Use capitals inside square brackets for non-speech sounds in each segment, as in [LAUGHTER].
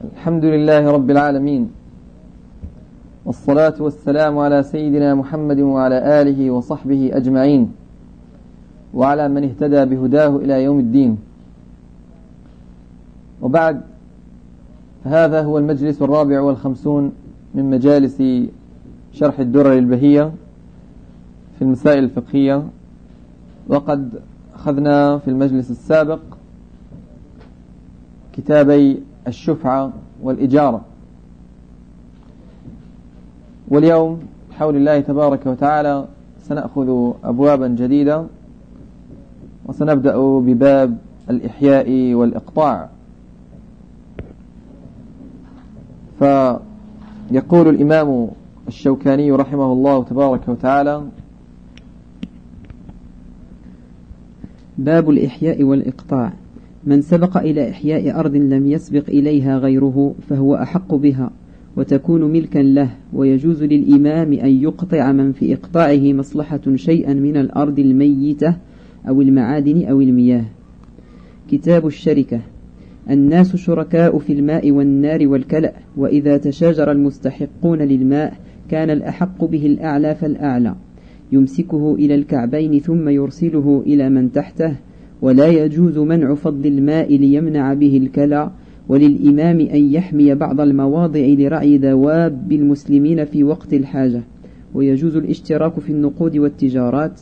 الحمد لله رب العالمين. والصلاة والسلام على سيدنا محمد وعلى آله وصحبه أجمعين. وعلى من اهتدى بهداه إلى يوم الدين. وبعد هذا هو المجلس الرابع والخمسون من مجالس شرح الدرر البهية في المسائل الفقهية. وقد أخذنا في المجلس السابق كتابي الشفعة والإجارة. واليوم بحول الله تبارك وتعالى سنأخذ أبوابا جديدة وسنبدأ بباب الإحياء والإقطاع. فيقول الإمام الشوكاني رحمه الله تبارك وتعالى باب الإحياء والإقطاع. من سبق إلى إحياء أرض لم يسبق إليها غيره فهو أحق بها وتكون ملكا له ويجوز للإمام أن يقطع من في إقطاعه مصلحة شيئا من الأرض الميتة أو المعادن أو المياه. كتاب الشركة الناس شركاء في الماء والنار والكلأ وإذا تشاجر المستحقون للماء كان الأحق به الأعلى فالأعلى. يمسكه إلى الكعبين ثم يرسله إلى من تحته ولا يجوز منع فضل الماء ليمنع به الكلى وللإمام أن يحمي بعض المواضع لرعي دواب المسلمين في وقت الحاجة. ويجوز الاشتراك في النقود والتجارات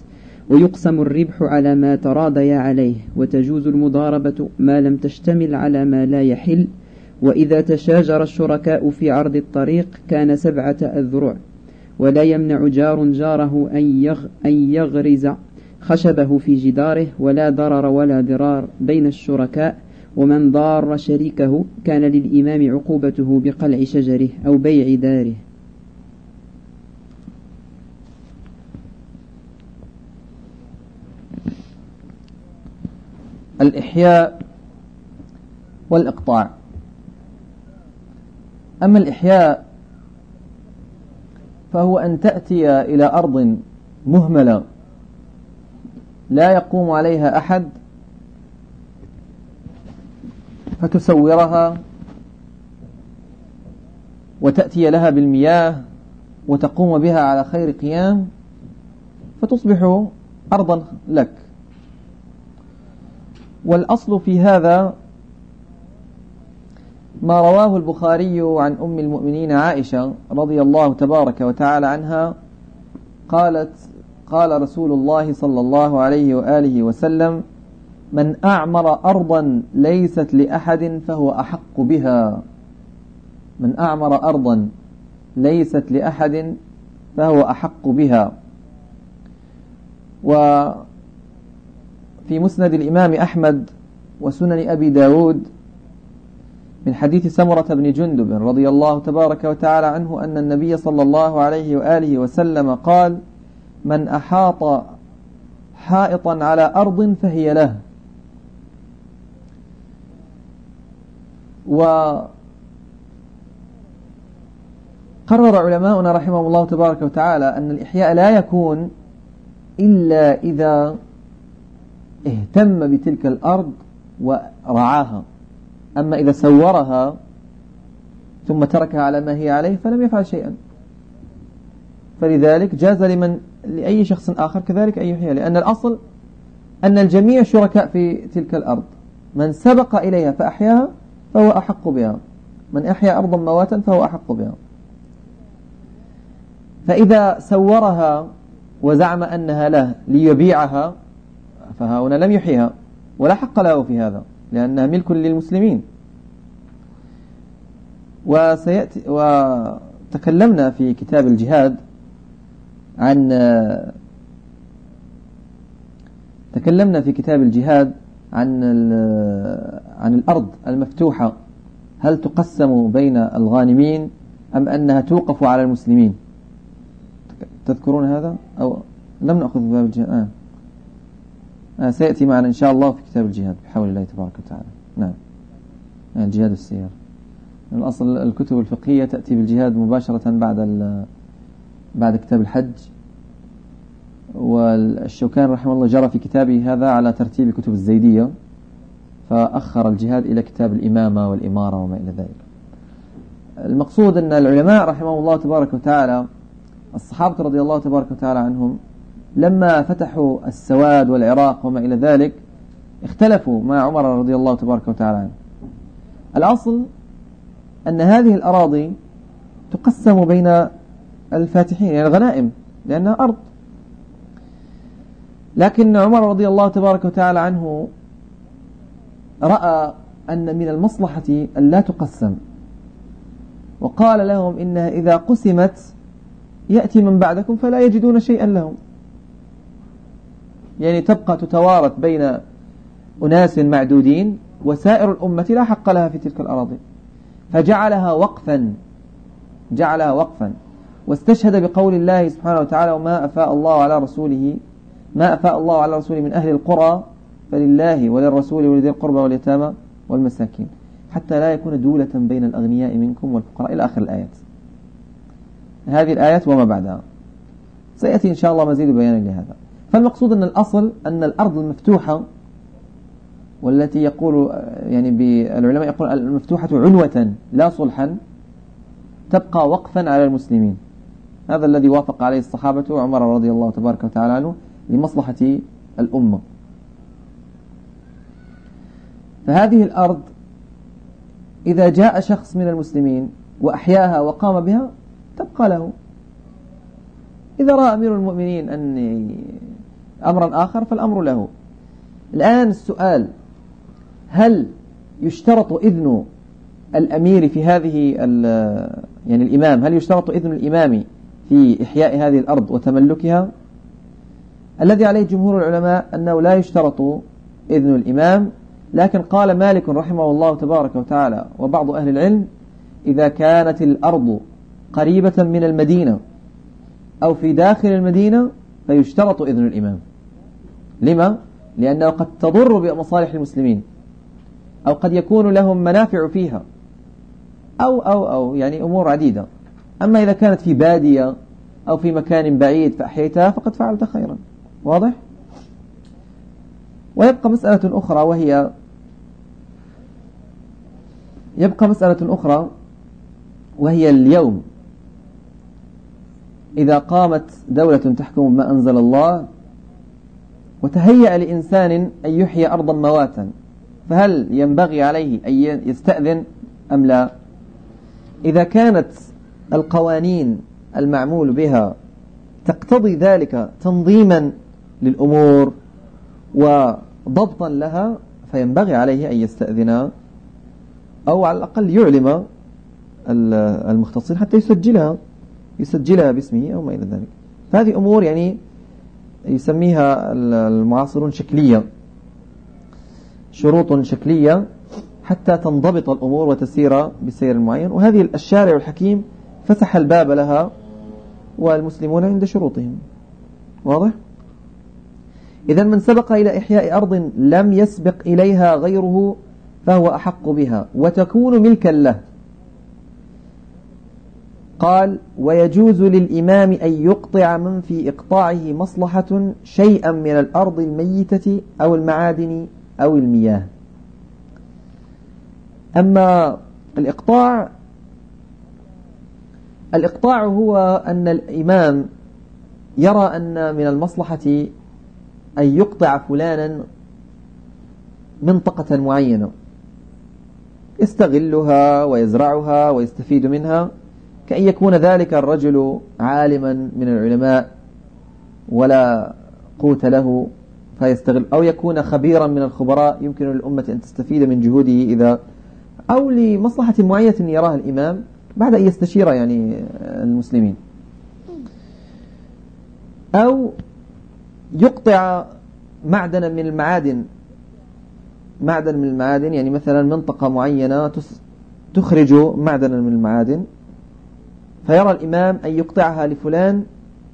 ويقسم الربح على ما تراضيا عليه. وتجوز المضاربة ما لم تشتمل على ما لا يحل. وإذا تشاجر الشركاء في عرض الطريق كان سبعة أذرع. ولا يمنع جار جاره أن يغرز خشبه في جداره ولا ضرر ولا ضرار بين الشركاء ومن ضار شريكه كان للإمام عقوبته بقلع شجره أو بيع داره. الإحياء والإقطاع. أما الإحياء فهو أن تأتي إلى أرض مهملة لا يقوم عليها أحد فتسورها وتأتي لها بالمياه وتقوم بها على خير قيام فتصبح أرضا لك. والأصل في هذا ما رواه البخاري عن أم المؤمنين عائشة رضي الله تبارك وتعالى عنها قالت قال رسول الله صلى الله عليه وآله وسلم من أعمر أرضا ليست لأحد فهو أحق بها. من أعمر أرضا ليست لأحد فهو أحق بها. وفي مسند الإمام أحمد وسنن أبي داود من حديث سمرة بن جندب رضي الله تبارك وتعالى عنه أن النبي صلى الله عليه وآله وسلم قال من أحاط حائطا على أرض فهي له. وقرر علماؤنا رحمهم الله تبارك وتعالى أن الإحياء لا يكون إلا إذا اهتم بتلك الأرض ورعاها. أما إذا سورها ثم تركها على ما هي عليه فلم يفعل شيئا. فلذلك جاز لمن لأي شخص آخر كذلك أن يحيى لأن الأصل أن الجميع شركاء في تلك الأرض. من سبق إليها فأحياها فهو أحق بها. من أحيا أرضا مواتا فهو أحق بها. فإذا سورها وزعم أنها له ليبيعها فهنا لم يحيها ولا حق له في هذا لأنها ملك للمسلمين. وسيأتي وتكلمنا في كتاب الجهاد عن تكلمنا في كتاب الجهاد عن عن الأرض المفتوحة. هل تقسم بين الغانمين أم أنها توقف على المسلمين؟ تذكرون هذا؟ أو لم نأخذ باب الجهاد. آه. آه سيأتي معنا إن شاء الله في كتاب الجهاد بحول الله تبارك وتعالى. نعم. آه الجهاد السير. الأصل الكتب الفقهية تأتي بالجهاد مباشرة بعد بعد كتاب الحج. والشوكان رحمه الله جرى في كتابه هذا على ترتيب كتب الزيدية فأخر الجهاد إلى كتاب الإمامة والإمارة وما إلى ذلك. المقصود أن العلماء رحمه الله تبارك وتعالى الصحابة رضي الله تبارك وتعالى عنهم لما فتحوا السواد والعراق وما إلى ذلك اختلفوا مع عمر رضي الله تبارك وتعالى عنه. الأصل أن هذه الأراضي تقسم بين الفاتحين يعني الغنائم لأنها أرض. لكن عمر رضي الله تبارك وتعالى عنه رأى أن من المصلحة أن لا تقسم. وقال لهم إنها إذا قسمت يأتي من بعدكم فلا يجدون شيئا لهم. يعني تبقى تتوارث بين أناس معدودين وسائر الأمة لا حق لها في تلك الأراضي. فجعلها وقفا جعلها وقفا. واستشهد بقول الله سبحانه وتعالى وما أفاء الله على رسوله ما أفاء الله على رسوله من أهل القرى فلله وللرسول ولذي القربى واليتامى والمساكين حتى لا يكون دولة بين الأغنياء منكم والفقراء. إلى آخر الآيات. هذه الآيات وما بعدها. سيأتي إن شاء الله مزيد بيان لهذا. فالمقصود أن الأصل أن الأرض المفتوحة والتي يقول يعني العلماء يقول المفتوحة عنوة لا صلحا تبقى وقفا على المسلمين. هذا الذي وافق عليه الصحابة وعمر رضي الله تبارك وتعالى عنه لمصلحة الأمة. فهذه الأرض إذا جاء شخص من المسلمين وأحياها وقام بها تبقى له. إذا رأى أمير المؤمنين أن أمرا آخر فالأمر له. الآن السؤال هل يشترط إذن الأمير في هذه يعني الإمام هل يشترط إذن الإمام في إحياء هذه الأرض وتملكها الذي عليه جمهور العلماء أنه لا يشترط إذن الإمام لكن قال مالك رحمه الله تبارك وتعالى وبعض أهل العلم إذا كانت الأرض قريبة من المدينة أو في داخل المدينة فيشترط إذن الإمام لما؟ لأنه قد تضر بمصالح المسلمين أو قد يكون لهم منافع فيها أو أو أو يعني أمور عديدة أما إذا كانت في بادية أو في مكان بعيد فأحييتها فقد فعلت خيرا. واضح؟ ويبقى مسألة أخرى وهي يبقى مسألة أخرى وهي اليوم. إذا قامت دولة تحكم بما أنزل الله وتهيأ لإنسان أن يحيي أرضا مواتا فهل ينبغي عليه أن يستأذن أم لا؟ إذا كانت القوانين المعمول بها تقتضي ذلك تنظيما للأمور وضبطا لها فينبغي عليه أن يستأذن أو على الأقل يعلم المختصين حتى يسجلها يسجلها باسمه أو ما إلى ذلك. فهذه أمور يعني يسميها المعاصرون شكلية شروط شكلية حتى تنضبط الأمور وتسير بسير معين. وهذه الشارع الحكيم فتح الباب لها والمسلمون عند شروطهم. واضح؟ إذا من سبق إلى إحياء أرض لم يسبق إليها غيره فهو أحق بها وتكون ملكا له. قال ويجوز للإمام أن يقطع من في إقطاعه مصلحة شيئا من الأرض الميتة أو المعادن أو المياه. أما الإقطاع الإقطاع هو أن الإمام يرى أن من المصلحة أن يقطع فلانا منطقة معينة. يستغلها ويزرعها ويستفيد منها كأن يكون ذلك الرجل عالما من العلماء ولا قوت له فيستغل أو يكون خبيرا من الخبراء يمكن للأمة أن تستفيد من جهوده إذا أو لمصلحة معينة يراها الإمام. بعد أن يستشير يعني المسلمين. أو يقطع معدنا من المعادن. معدن من المعادن يعني مثلا منطقة معينة تخرج معدنا من المعادن فيرى الإمام أن يقطعها لفلان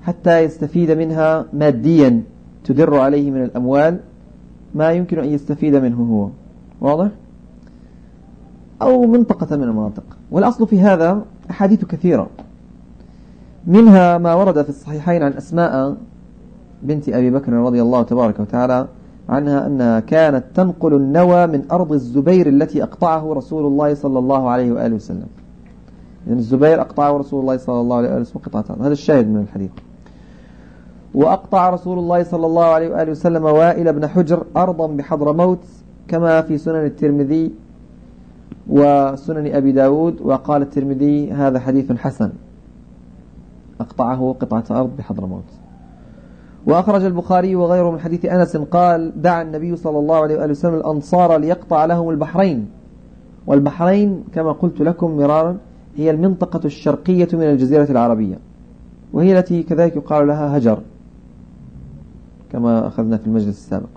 حتى يستفيد منها ماديا تدر عليه من الأموال ما يمكن أن يستفيد منه هو. واضح؟ أو منطقة من المناطق. والأصل في هذا أحاديث كثيرة. منها ما ورد في الصحيحين عن أسماء بنت أبي بكر رضي الله تبارك وتعالى عنها أنها كانت تنقل النوى من أرض الزبير التي أقطعه رسول الله صلى الله عليه وآله وسلم. يعني الزبير أقطعه رسول الله صلى الله عليه وسلم قطعة هذا الشاهد من الحديث. وأقطع رسول الله صلى الله عليه وآله وسلم وائل بن حجر أرضا بحضرموت كما في سنن الترمذي وسنن أبي داود وقال الترمذي هذا حديث حسن. أقطعه قطعة أرض بحضرموت وأخرج البخاري وغيره من حديث أنس قال دعا النبي صلى الله عليه وآله وسلم الأنصار ليقطع لهم البحرين. والبحرين كما قلت لكم مرارا هي المنطقة الشرقية من الجزيرة العربية وهي التي كذلك يقال لها هجر كما أخذنا في المجلس السابق.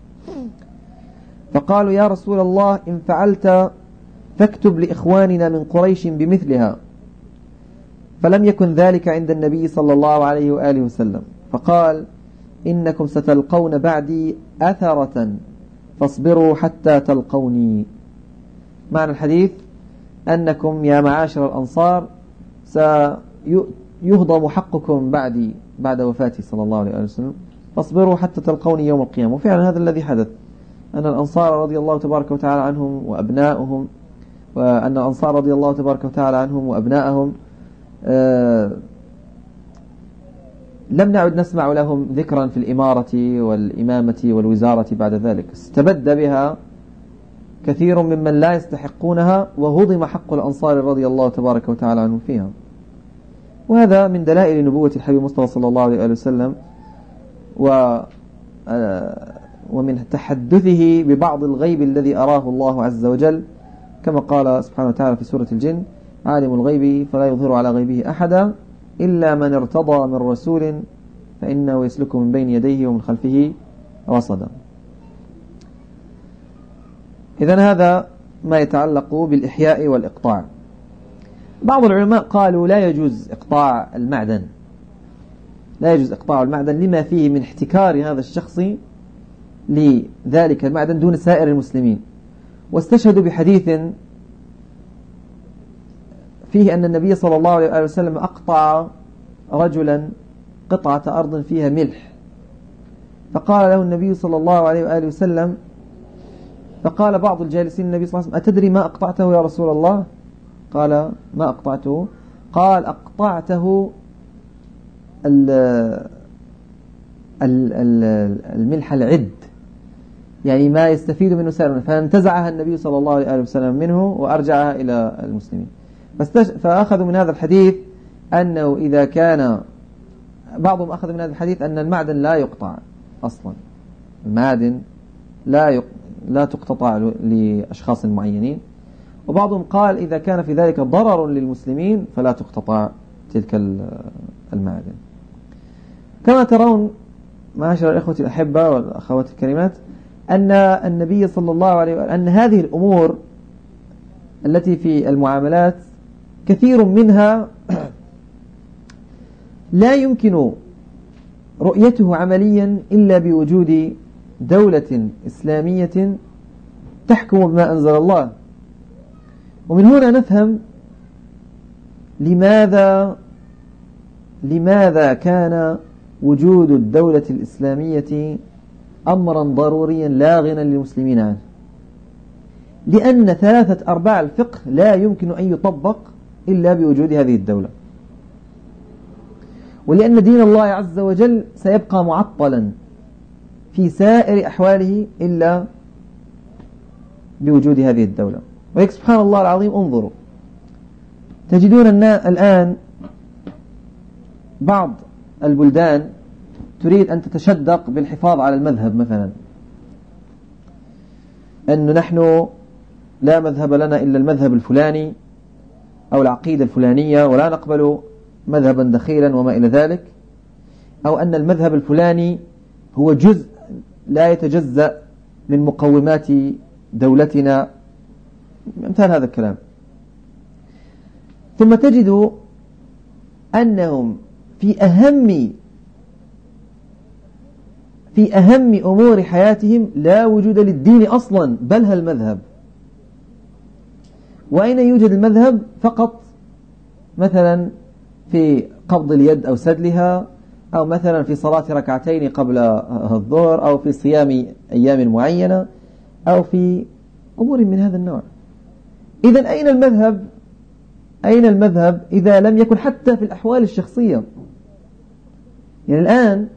فقالوا يا رسول الله إن فعلت فاكتب لإخواننا من قريش بمثلها. فلم يكن ذلك عند النبي صلى الله عليه وآله وسلم. فقال إنكم ستلقون بعدي أثرة فاصبروا حتى تلقوني. معنى الحديث أنكم يا معاشر الأنصار سيهضم حقكم بعدي بعد وفاتي صلى الله عليه وسلم. فاصبروا حتى تلقوني يوم القيامة. وفعلا هذا الذي حدث. أن الأنصار رضي الله تبارك وتعالى عنهم وأبنائهم وأن الأنصار رضي الله تبارك وتعالى عنهم وأبنائهم آه، لم نعد نسمع لهم ذكرا في الإمارة والإمامة والوزارة بعد ذلك. استبد بها كثير ممن لا يستحقونها وهضم حق الأنصار رضي الله تبارك وتعالى عنهم فيها. وهذا من دلائل نبوة الحبيب المصطفى صلى الله عليه وسلم و آه، ومن تحدثه ببعض الغيب الذي أراه الله عز وجل كما قال سبحانه وتعالى في سورة الجن عالم الغيب فلا يظهر على غيبه أحدا إلا من ارتضى من رسول فإنه يسلك من بين يديه ومن خلفه رصدا إذا هذا ما يتعلق بالإحياء والإقطاع. بعض العلماء قالوا لا يجوز إقطاع المعدن. لا يجوز إقطاع المعدن لما فيه من احتكار هذا الشخص لذلك المعدن دون سائر المسلمين. واستشهدوا بحديث فيه أن النبي صلى الله عليه وسلم أقطع رجلا قطعة أرض فيها ملح. فقال له النبي صلى الله عليه وآله وسلم فقال بعض الجالسين النبي صلى الله عليه وسلم أتدري ما أقطعته يا رسول الله؟ قال ما أقطعته. قال أقطعته الملح العد. يعني ما يستفيد منه سائر فانتزعها النبي صلى الله عليه وسلم منه وأرجعها إلى المسلمين. فأخذوا من هذا الحديث أنه إذا كان بعضهم أخذ من هذا الحديث أن المعدن لا يقطع أصلا. المعدن لا يق... لا تقتطع لأشخاص معينين. وبعضهم قال إذا كان في ذلك ضرر للمسلمين فلا تقتطع تلك المعادن كما ترون معاشر الإخوة الأحبة والأخوات الكريمات أن النبي صلى الله عليه وسلم أن هذه الأمور التي في المعاملات كثير منها [CLEARS THROAT] لا يمكن رؤيته عمليا إلا بوجود دولة إسلامية تحكم بما أنزل الله. ومن هنا نفهم لماذا لماذا كان وجود الدولة الإسلامية أمرا ضروريا لا غنى للمسلمين عنه. لأن ثلاثة أرباع الفقه لا يمكن أن يطبق إلا بوجود هذه الدولة. ولأن دين الله عز وجل سيبقى معطلا في سائر أحواله إلا بوجود هذه الدولة. ولك سبحان الله العظيم انظروا. تجدون الآن بعض البلدان تريد أن تتشدق بالحفاظ على المذهب مثلا. أنه نحن لا مذهب لنا إلا المذهب الفلاني أو العقيدة الفلانية ولا نقبل مذهبا دخيلا وما إلى ذلك. أو أن المذهب الفلاني هو جزء لا يتجزأ من مقومات دولتنا. مثال هذا الكلام. ثم تجد أنهم في أهم في أهم أمور حياتهم لا وجود للدين أصلا بل المذهب وأين يوجد المذهب؟ فقط مثلا في قبض اليد أو سدلها أو مثلا في صلاة ركعتين قبل الظهر أو في صيام أيام معينة أو في أمور من هذا النوع. إذا أين المذهب؟ أين المذهب إذا لم يكن حتى في الأحوال الشخصية؟ يعني الآن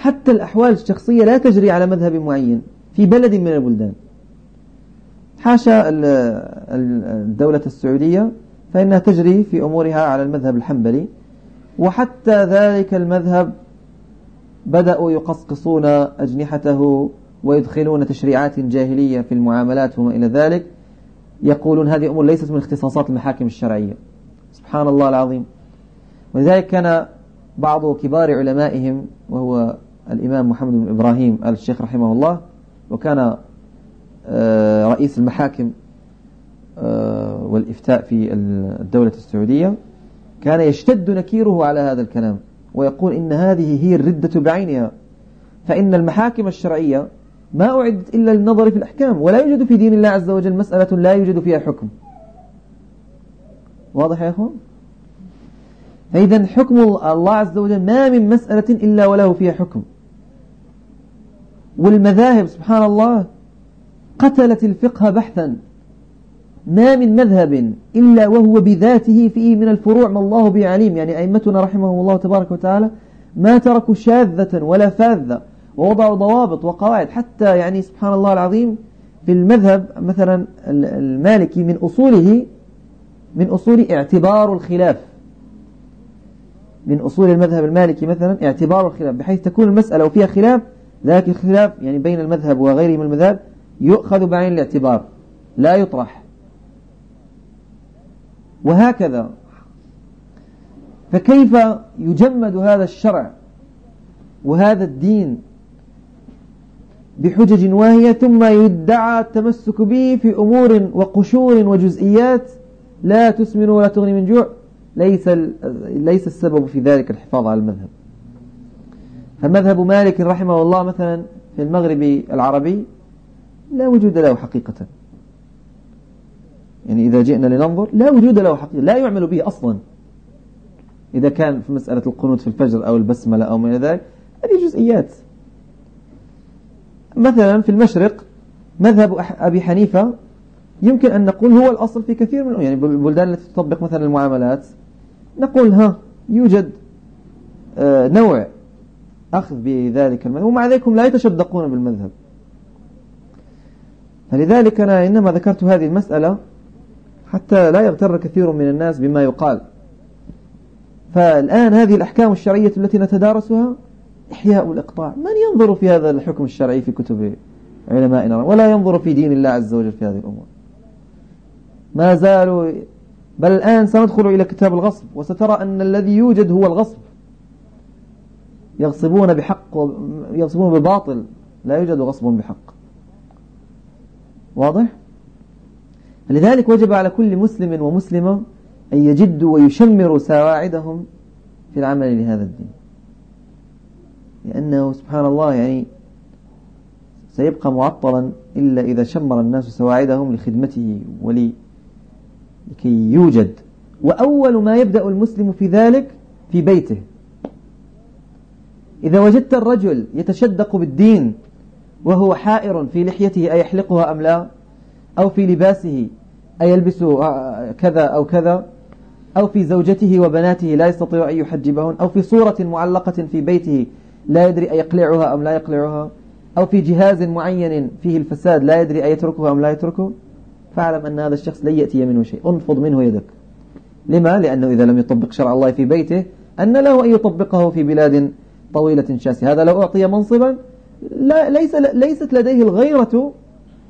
حتى الأحوال الشخصية لا تجري على مذهب معين في بلد من البلدان. حاشا الدولة السعودية فإنها تجري في أمورها على المذهب الحنبلي وحتى ذلك المذهب بدأوا يقصقصون أجنحته ويدخلون تشريعات جاهلية في المعاملات وما إلى ذلك. يقولون هذه أمور ليست من اختصاصات المحاكم الشرعية. سبحان الله العظيم. ولذلك كان بعض كبار علمائهم وهو الإمام محمد بن إبراهيم آل الشيخ رحمه الله وكان آه، رئيس المحاكم آه، والإفتاء في الدولة السعودية. كان يشتد نكيره على هذا الكلام ويقول إن هذه هي الردة بعينها. فإن المحاكم الشرعية ما أعدت إلا للنظر في الأحكام ولا يوجد في دين الله عز وجل مسألة لا يوجد فيها حكم. واضح يا أخوان؟ فإذا حكم الله عز وجل ما من مسألة إلا وله فيها حكم. والمذاهب سبحان الله قتلت الفقه بحثا. ما من مذهب إلا وهو بذاته فيه من الفروع ما الله به عليم. يعني أئمتنا رحمهم الله تبارك وتعالى ما تركوا شاذة ولا فاذة ووضعوا ضوابط وقواعد. حتى يعني سبحان الله العظيم في المذهب مثلا المالكي من أصوله من أصول اعتبار الخلاف. من أصول المذهب المالكي مثلا اعتبار الخلاف بحيث تكون المسألة وفيها خلاف ذلك الخلاف يعني بين المذهب وغيره من المذهب يؤخذ بعين الاعتبار لا يطرح. وهكذا. فكيف يجمد هذا الشرع وهذا الدين بحجج واهية ثم يدعى التمسك به في أمور وقشور وجزئيات لا تسمن ولا تغني من جوع؟ ليس ليس السبب في ذلك الحفاظ على المذهب. فمذهب مالك رحمه الله مثلا في المغرب العربي لا وجود له حقيقة. يعني إذا جئنا لننظر لا وجود له حقيقة لا يعمل به أصلا. إذا كان في مسألة القنوت في الفجر أو البسملة أو إلى ذلك هذه جزئيات. مثلا في المشرق مذهب أبي حنيفة يمكن أن نقول هو الأصل في كثير من يعني البلدان التي تطبق مثلا المعاملات نقول ها يوجد آه، نوع أخذ بذلك المذهب. ومع ذلك لا يتشدقون بالمذهب. فلذلك أنا إنما ذكرت هذه المسألة حتى لا يغتر كثير من الناس بما يقال. فالآن هذه الأحكام الشرعية التي نتدارسها إحياء الإقطاع. من ينظر في هذا الحكم الشرعي في كتب علمائنا؟ ولا ينظر في دين الله عز وجل في هذه الأمور. ما زالوا بل الآن سندخل إلى كتاب الغصب. وسترى أن الذي يوجد هو الغصب. يغصبون بحق يغصبون بباطل لا يوجد غصب بحق. واضح؟ لذلك وجب على كل مسلم ومسلمة أن يجدوا ويشمروا سواعدهم في العمل لهذا الدين. لأنه سبحان الله يعني سيبقى معطلا إلا إذا شمر الناس سواعدهم لخدمته ولي لكي يوجد. وأول ما يبدأ المسلم في ذلك في بيته. إذا وجدت الرجل يتشدق بالدين وهو حائر في لحيته أيحلقها أم لا؟ أو في لباسه أيلبس كذا أو كذا؟ أو في زوجته وبناته لا يستطيع أن يحجبهن؟ أو في صورة معلقة في بيته لا يدري أيقلعها أم لا يقلعها؟ أو في جهاز معين فيه الفساد لا يدري أيتركه أم لا يتركه؟ فاعلم أن هذا الشخص لن يأتي منه شيء. أنفض منه يدك. لما؟ لأنه إذا لم يطبق شرع الله في بيته أن له أن يطبقه في بلاد طويلة شاسعة هذا لو أعطي منصبا لا ليس ليست لديه الغيرة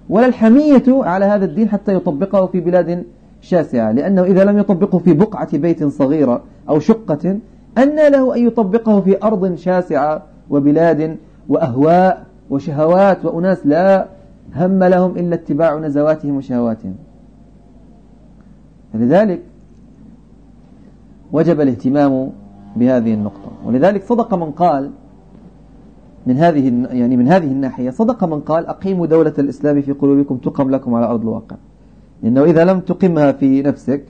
ولا الحمية على هذا الدين حتى يطبقه في بلاد شاسعة. لأنه إذا لم يطبقه في بقعة بيت صغيرة أو شقة أن له أن يطبقه في أرض شاسعة وبلاد وأهواء وشهوات وأناس لا هم لهم إلا اتباع نزواتهم وشهواتهم. فلذلك وجب الاهتمام بهذه النقطة. ولذلك صدق من قال من هذه يعني من هذه الناحية صدق من قال أقيموا دولة الإسلام في قلوبكم تقم لكم على أرض الواقع. لأنه إذا لم تقمها في نفسك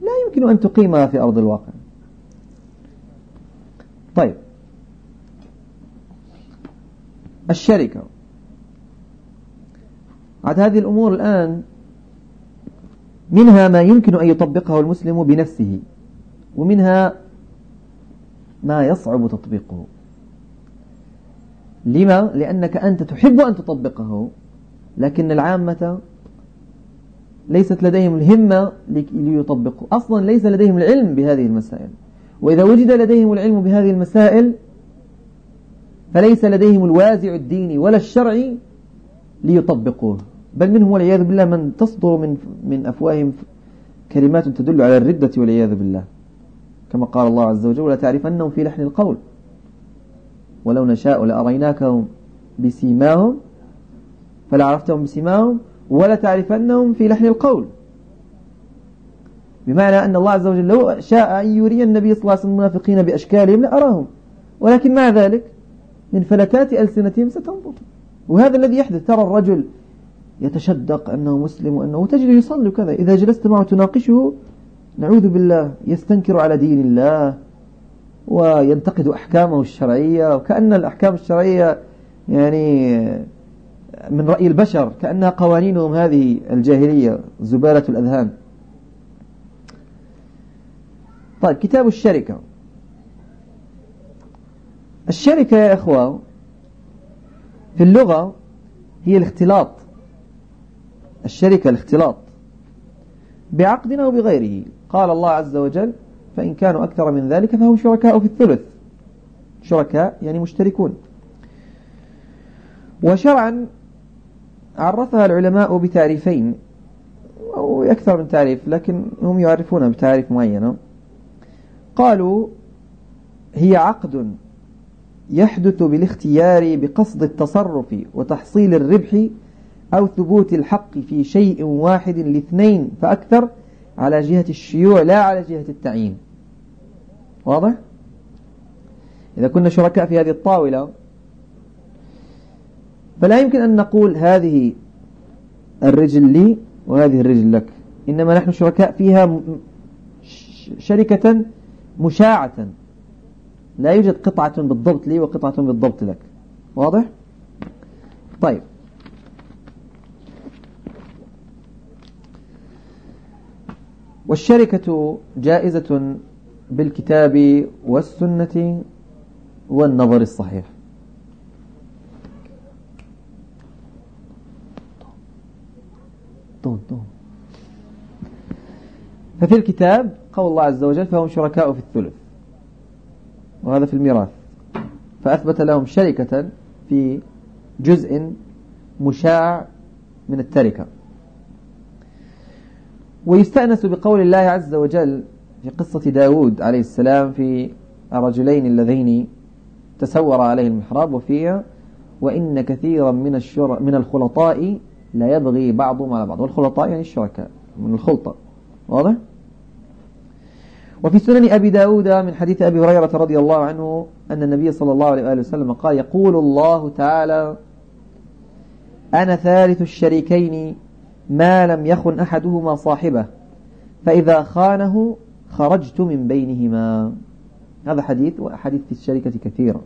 لا يمكن أن تقيمها في أرض الواقع. طيب. الشركة. عاد هذه الأمور الآن منها ما يمكن أن يطبقه المسلم بنفسه ومنها ما يصعب تطبيقه. لما؟ لأنك أنت تحب أن تطبقه لكن العامة ليست لديهم الهمة ليطبقوا. أصلا ليس لديهم العلم بهذه المسائل. وإذا وجد لديهم العلم بهذه المسائل فليس لديهم الوازع الديني ولا الشرعي ليطبقوه. بل منهم والعياذ بالله من تصدر من من أفواههم كلمات تدل على الردة والعياذ بالله. كما قال الله عز وجل ولا تعرفنهم في لحن القول. ولو نشاء لأريناكهم بسيماهم فلعرفتهم بسيماهم ولا تعرفنهم في لحن القول. بمعنى أن الله عز وجل لو شاء أن يري النبي صلى الله عليه وسلم المنافقين بأشكالهم لأراهم. ولكن مع ذلك من فلتات ألسنتهم ستنظر وهذا الذي يحدث ترى الرجل يتشدق أنه مسلم وأنه تجد يصلي كذا. إذا جلست معه تناقشه نعوذ بالله يستنكر على دين الله وينتقد أحكامه الشرعية وكأن الأحكام الشرعية يعني من رأي البشر كأنها قوانينهم هذه الجاهلية زبالة الأذهان. طيب كتاب الشركة. الشركة يا إخوة في اللغة هي الاختلاط. الشركة الاختلاط. بعقد أو بغيره قال الله عز وجل فإن كانوا أكثر من ذلك فهم شركاء في الثلث. شركاء يعني مشتركون. وشرعا عرفها العلماء بتعريفين. أو أكثر من تعريف لكن هم يعرفونها بتعريف معين قالوا هي عقد يحدث بالاختيار بقصد التصرف وتحصيل الربح أو ثبوت الحق في شيء واحد لاثنين فأكثر على جهة الشيوع لا على جهة التعيين. واضح؟ إذا كنا شركاء في هذه الطاولة فلا يمكن أن نقول هذه الرجل لي وهذه الرجل لك. إنما نحن شركاء فيها شركة مشاعة. لا يوجد قطعة بالضبط لي وقطعة بالضبط لك. واضح؟ طيب. والشركة جائزة بالكتاب والسنة والنظر الصحيح. ففي الكتاب قول الله عز وجل فهم شركاء في الثلث وهذا في الميراث. فأثبت لهم شركة في جزء مشاع من التركة. ويستأنس بقول الله عز وجل في قصة داود عليه السلام في الرجلين اللذين تسور عليه المحراب وفيها وإن كثيرا من الشر من الخلطاء لا يبغي بعضهم على بعض والخلطاء يعني الشركاء من الخلطة واضح؟ وفي سنن أبي داود من حديث أبي هريرة رضي الله عنه أن النبي صلى الله عليه وآله وسلم قال يقول الله تعالى أنا ثالث الشريكين ما لم يخن أحدهما صاحبه فإذا خانه خرجت من بينهما. هذا حديث وأحاديث في الشركة كثيرة.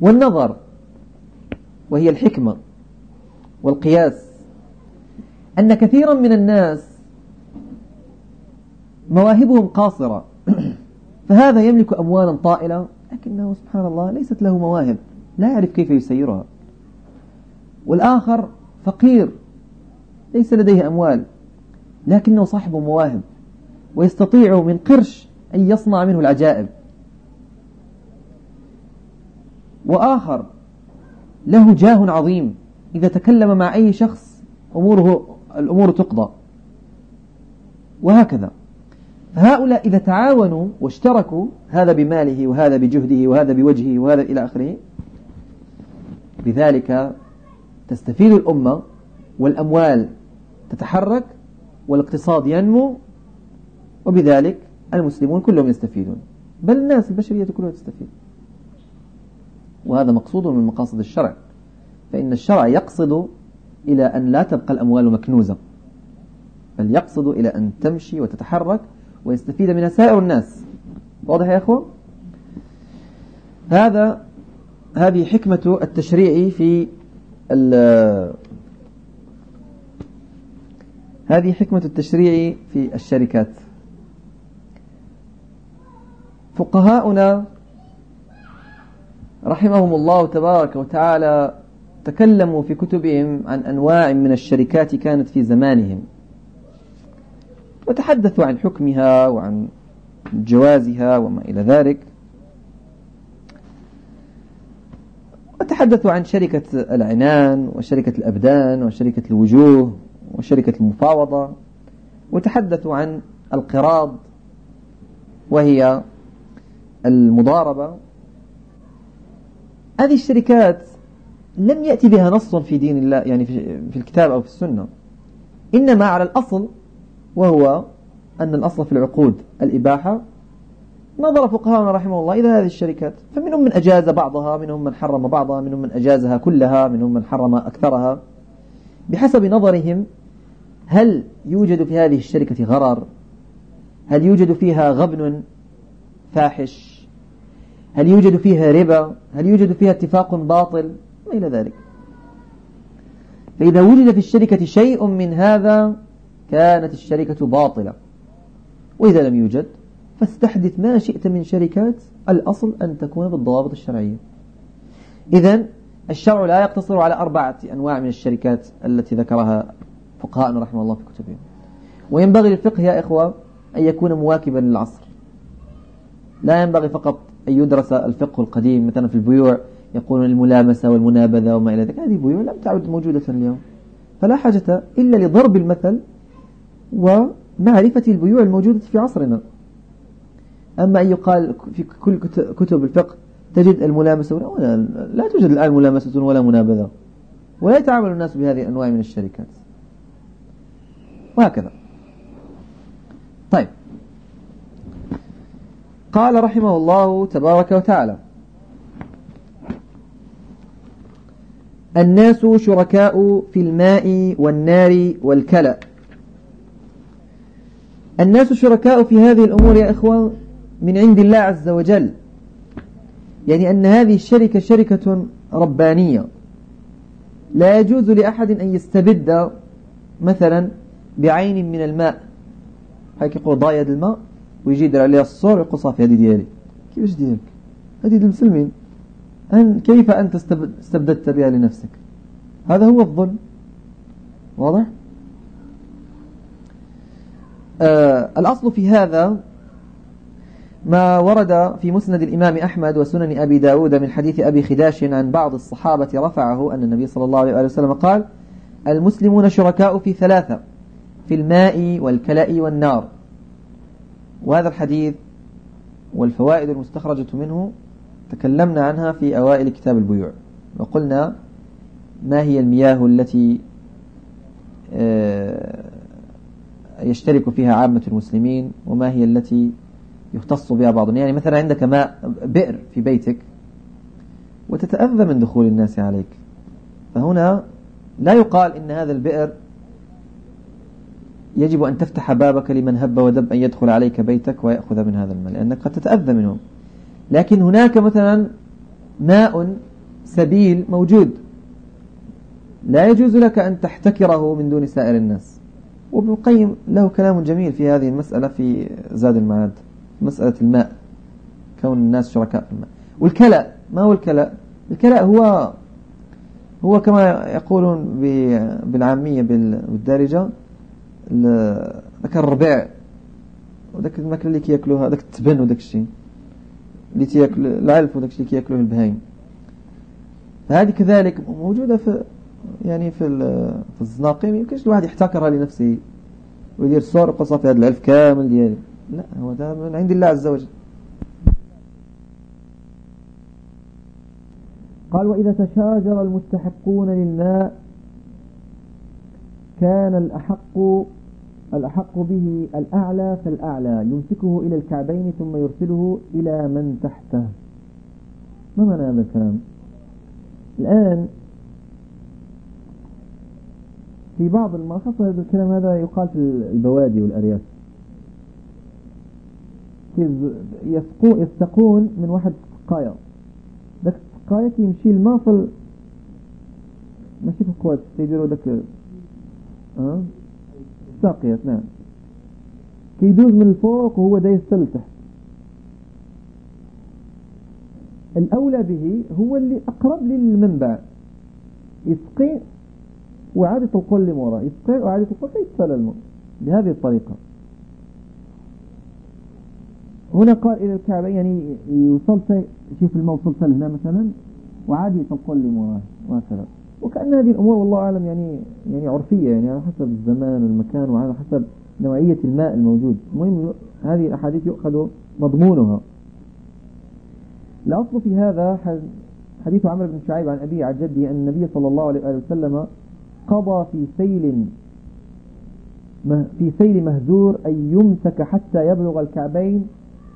والنظر وهي الحكمة والقياس أن كثيرا من الناس مواهبهم قاصرة. [CLEARS THROAT] فهذا يملك أموالا طائلة لكنه سبحان الله ليست له مواهب لا يعرف كيف يسيرها. والآخر فقير. ليس لديه أموال لكنه صاحب مواهب ويستطيع من قرش أن يصنع منه العجائب. وآخر له جاه عظيم. إذا تكلم مع أي شخص أموره الأمور تقضى. وهكذا. فهؤلاء إذا تعاونوا واشتركوا هذا بماله وهذا بجهده وهذا بوجهه وهذا إلى آخره بذلك تستفيد الأمة والأموال تتحرك والاقتصاد ينمو وبذلك المسلمون كلهم يستفيدون. بل الناس البشرية كلها تستفيد. وهذا مقصود من مقاصد الشرع. فإن الشرع يقصد إلى أن لا تبقى الأموال مكنوزة بل يقصد إلى أن تمشي وتتحرك ويستفيد منها سائر الناس. واضح يا أخوة؟ هذا هذه حكمة التشريع في هذه حكمة التشريع في الشركات. فقهاؤنا رحمهم الله تبارك وتعالى تكلموا في كتبهم عن أنواع من الشركات كانت في زمانهم وتحدثوا عن حكمها وعن جوازها وما إلى ذلك. وتحدثوا عن شركة العنان وشركة الأبدان وشركة الوجوه وشركة المفاوضة وتحدثوا عن القراض وهي المضاربة. هذه الشركات لم يأتي بها نص في دين الله يعني في الكتاب أو في السنة. إنما على الأصل وهو أن الأصل في العقود الإباحة نظر فقهاؤنا رحمه الله إلى هذه الشركات. فمنهم من أجاز بعضها منهم من حرم بعضها منهم من أجازها كلها منهم من حرم أكثرها. بحسب نظرهم هل يوجد في هذه الشركة غرر؟ هل يوجد فيها غبن فاحش؟ هل يوجد فيها ربا؟ هل يوجد فيها اتفاق باطل؟ ما إلى ذلك. فإذا وجد في الشركة شيء من هذا كانت الشركة باطلة. وإذا لم يوجد فاستحدث ما شئت من شركات الأصل أن تكون بالضوابط الشرعية. إذا الشرع لا يقتصر على أربعة أنواع من الشركات التي ذكرها فقهاء رحمه الله في كتبهم. وينبغي للفقه يا إخوة أن يكون مواكبا للعصر. لا ينبغي فقط أن يدرس الفقه القديم مثلا في البيوع يقولون الملامسة والمنابذة وما إلى ذلك. هذه بيوع لم تعد موجودة اليوم. فلا حاجة إلا لضرب المثل ومعرفة البيوع الموجودة في عصرنا. أما أن يقال في كل كتب الفقه تجد الملامسة ولا لا توجد الآن ملامسة ولا منابذة. ولا يتعامل الناس بهذه الأنواع من الشركات. وهكذا. طيب. قال رحمه الله تبارك وتعالى الناس شركاء في الماء والنار والكلى. الناس شركاء في هذه الأمور يا إخوة من عند الله عز وجل. يعني أن هذه الشركة شركة ربانية. لا يجوز لأحد أن يستبد مثلا بعين من الماء. هيك يقول ضايد الماء ويجي يدير عليها الصور ويقول صافي هذه ديالي كيفاش ديالك هذه المسلمين. أن كيف أنت استبددت بها لنفسك؟ هذا هو الظلم. واضح؟ آه الأصل في هذا ما ورد في مسند الإمام أحمد وسنن أبي داود من حديث أبي خداش عن بعض الصحابة رفعه أن النبي صلى الله عليه وسلم قال المسلمون شركاء في ثلاثة في الماء والكلاء والنار. وهذا الحديث والفوائد المستخرجة منه تكلمنا عنها في أوائل كتاب البيوع وقلنا ما هي المياه التي آه، يشترك فيها عامة المسلمين وما هي التي يختص بها بعض يعني مثلا عندك ماء بئر في بيتك وتتأذى من دخول الناس عليك. فهنا لا يقال إن هذا البئر يجب أن تفتح بابك لمن هب ودب أن يدخل عليك بيتك ويأخذ من هذا الماء لأنك قد تتأذى منهم. لكن هناك مثلا ماء سبيل موجود. لا يجوز لك أن تحتكره من دون سائر الناس. وابن القيم له كلام جميل في هذه المسألة في زاد المعاد. مسألة الماء. كون الناس شركاء في الماء. والكلاء. ما هو الكلاء؟ الكلاء هو هو كما يقولون بالعامية بالدارجة ذاك الربيع. وذاك الماكلة اللي كياكلوها ذاك التبن وذاك الشيء. اللي تياكل العلف وداك الشيء كياكلوه البهايم. فهذه كذلك موجودة في يعني في في الزناقيم. يمكنش الواحد يحتكرها لنفسه ويدير صور وقصة في هذا العلف كامل ديالي لا هو ده من عند الله عز وجل. قال وإذا تشاجر المستحقون للماء كان الأحق الأحق به الأعلى فالأعلى يمسكه إلى الكعبين ثم يرسله إلى من تحته. ما معنى هذا الكلام؟ الآن في بعض المواقف هذا الكلام هذا يقال في البوادي والأرياف. يستقون من واحد سقايا ذاك السقايا كيمشي الماء في ماشي في القوات يديروا ذاك أه؟ الساقيات نعم. كي يدوز من الفوق وهو دا يستلتح. الأولى به هو اللي أقرب للمنبع. يسقي وعادة القول لمورا يسقي وعادة القول فيتسال الماء بهذه الطريقة. هنا قال إلى الكعبة يعني وصلت شوف الماء وصلت هنا مثلا وعادي لمورا مثلا وكأن هذه الأمور والله أعلم يعني يعني عرفية يعني على حسب الزمان والمكان وعلى حسب نوعية الماء الموجود. المهم هذه الأحاديث يؤخذ مضمونها. الأصل في هذا حديث عمرو بن شعيب عن أبيه عن جده أن النبي صلى الله عليه وسلم قضى في سيل في سيل مهزور أن يمسك حتى يبلغ الكعبين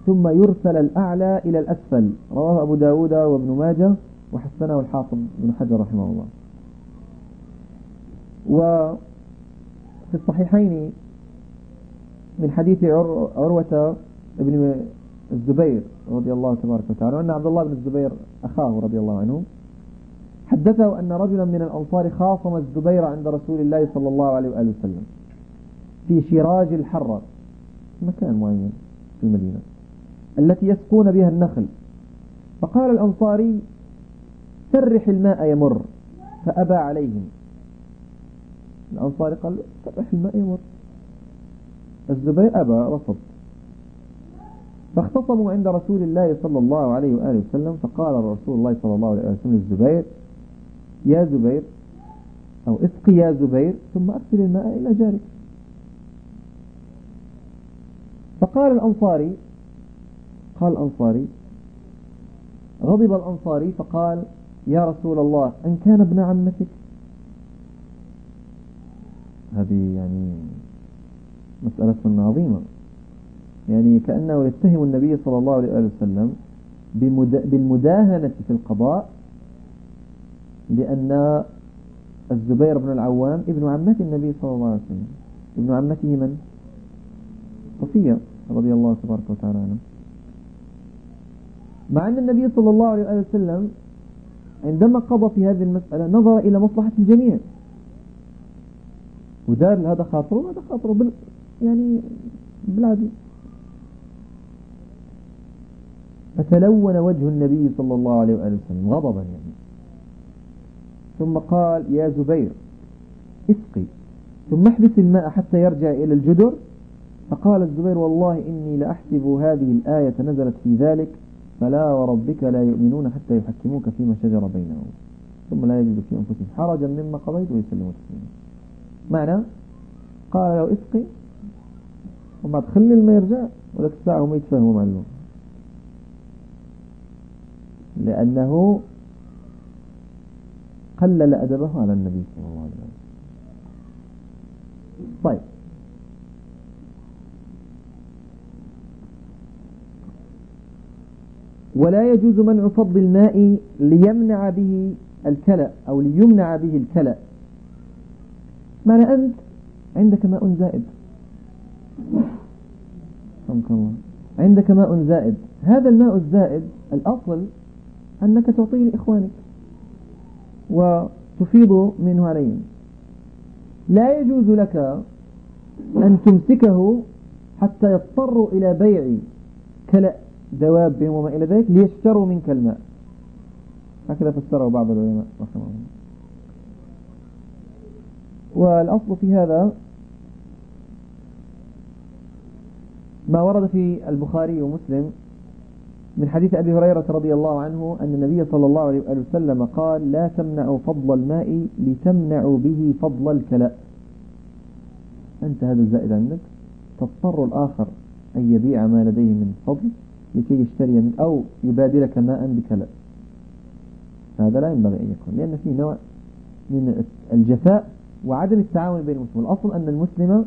ثم يرسل الأعلى إلى الأسفل. رواه أبو داود وابن ماجه وحسنه الحافظ بن حجر رحمه الله. وفي الصحيحين من حديث عروة ابن الزبير رضي الله تبارك وتعالى وأن عبد الله بن الزبير أخاه رضي الله عنه حدثه أن رجلا من الأنصار خاصم الزبير عند رسول الله صلى الله عليه وآله وسلم في شراج الحرة مكان معين في المدينة. التي يسقون بها النخل. فقال الأنصاري سرح الماء يمر فأبى عليهم. الأنصاري قال سرح الماء يمر. الزبير أبى رفض فاختصموا عند رسول الله صلى الله عليه وآله وسلم فقال رسول الله صلى الله عليه وسلم للزبير يا زبير أو اسقي يا زبير ثم أرسل الماء إلى جارك. فقال الأنصاري قال الأنصاري. غضب الأنصاري فقال يا رسول الله أن كان ابن عمتك. هذه يعني مسألة عظيمة. يعني كأنه يتهم النبي صلى الله عليه وسلم بالمداهنة في القضاء لأن الزبير بن العوام ابن عمة النبي صلى الله عليه وسلم. ابن عمته من؟ صفية رضي الله تبارك وتعالى عنه. مع أن النبي صلى الله عليه وسلم عندما قضى في هذه المسألة نظر إلى مصلحة الجميع. ودار هذا خاطره وهذا خاطره بال يعني بالعدل. فتلون وجه النبي صلى الله عليه وسلم غضبا يعني. ثم قال يا زبير اسقي ثم احبس الماء حتى يرجع إلى الجدر. فقال الزبير والله إني لأحسب هذه الآية نزلت في ذلك فلا وربك لا يؤمنون حتى يحكموك فيما شجر بينهم. ثم لا يجد في أنفسهم حرجا مما قضيت ويسلموا تسليما. معنى؟ قال لو اسقي وما تخلي الماء يرجع ولا الساعة وما يتفهموا معلوم لأنه قلل أدبه على النبي صلى الله عليه وسلم. طيب. ولا يجوز منع فضل الماء ليمنع به الكلى أو ليمنع به الكلى. معنى أنت عندك ماء زائد. الله عندك ماء زائد. هذا الماء الزائد الأصل أنك تعطيه لإخوانك وتفيض منه عليهم. لا يجوز لك أن تمسكه حتى يضطروا إلى بيع كلأ دوابهم وما إلى ذلك ليشتروا منك الماء. هكذا فسره بعض العلماء رحمه الله. والأصل في هذا ما ورد في البخاري ومسلم من حديث أبي هريرة رضي الله عنه أن النبي صلى الله عليه وسلم قال لا تمنعوا فضل الماء لتمنعوا به فضل الكلاء. أنت هذا الزائد عندك. تضطر الآخر أن يبيع ما لديه من فضل لكي يشتري من أو يبادلك ماء بكلاء هذا لا ينبغي أن يكون لأن فيه نوع من الجفاء وعدم التعاون بين المسلمين. الأصل أن المسلم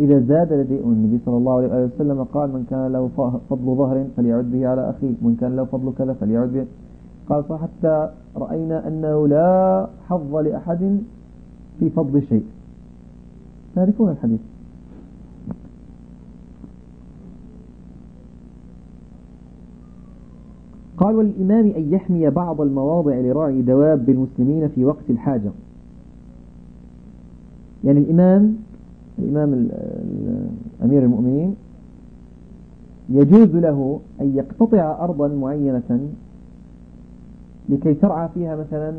إذا زاد لديه النبي صلى الله عليه وسلم قال من كان له فضل ظهر فليعد به على أخيه من كان له فضل كذا فليعد به. قال فحتى رأينا أنه لا حظ لأحد في فضل شيء. تعرفون الحديث؟ قال والإمام أن يحمي بعض المواضع لراعي دواب المسلمين في وقت الحاجة. يعني الإمام الإمام أمير المؤمنين يجوز له أن يقتطع أرضا معينة لكي ترعى فيها مثلا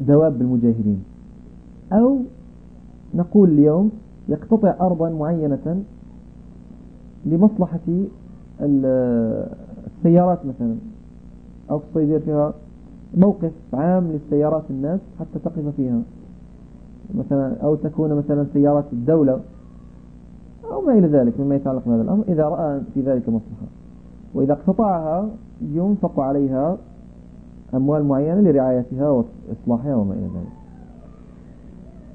دواب المجاهدين. أو نقول اليوم يقتطع أرضا معينة لمصلحة السيارات مثلا. أو تصير فيها موقف عام للسيارات الناس حتى تقف فيها. مثلا أو تكون مثلا سيارات الدولة أو ما إلى ذلك مما يتعلق بهذا الأمر إذا رأى في ذلك مصلحة. وإذا اقتطعها ينفق عليها أموال معينة لرعايتها وإصلاحها وما إلى ذلك.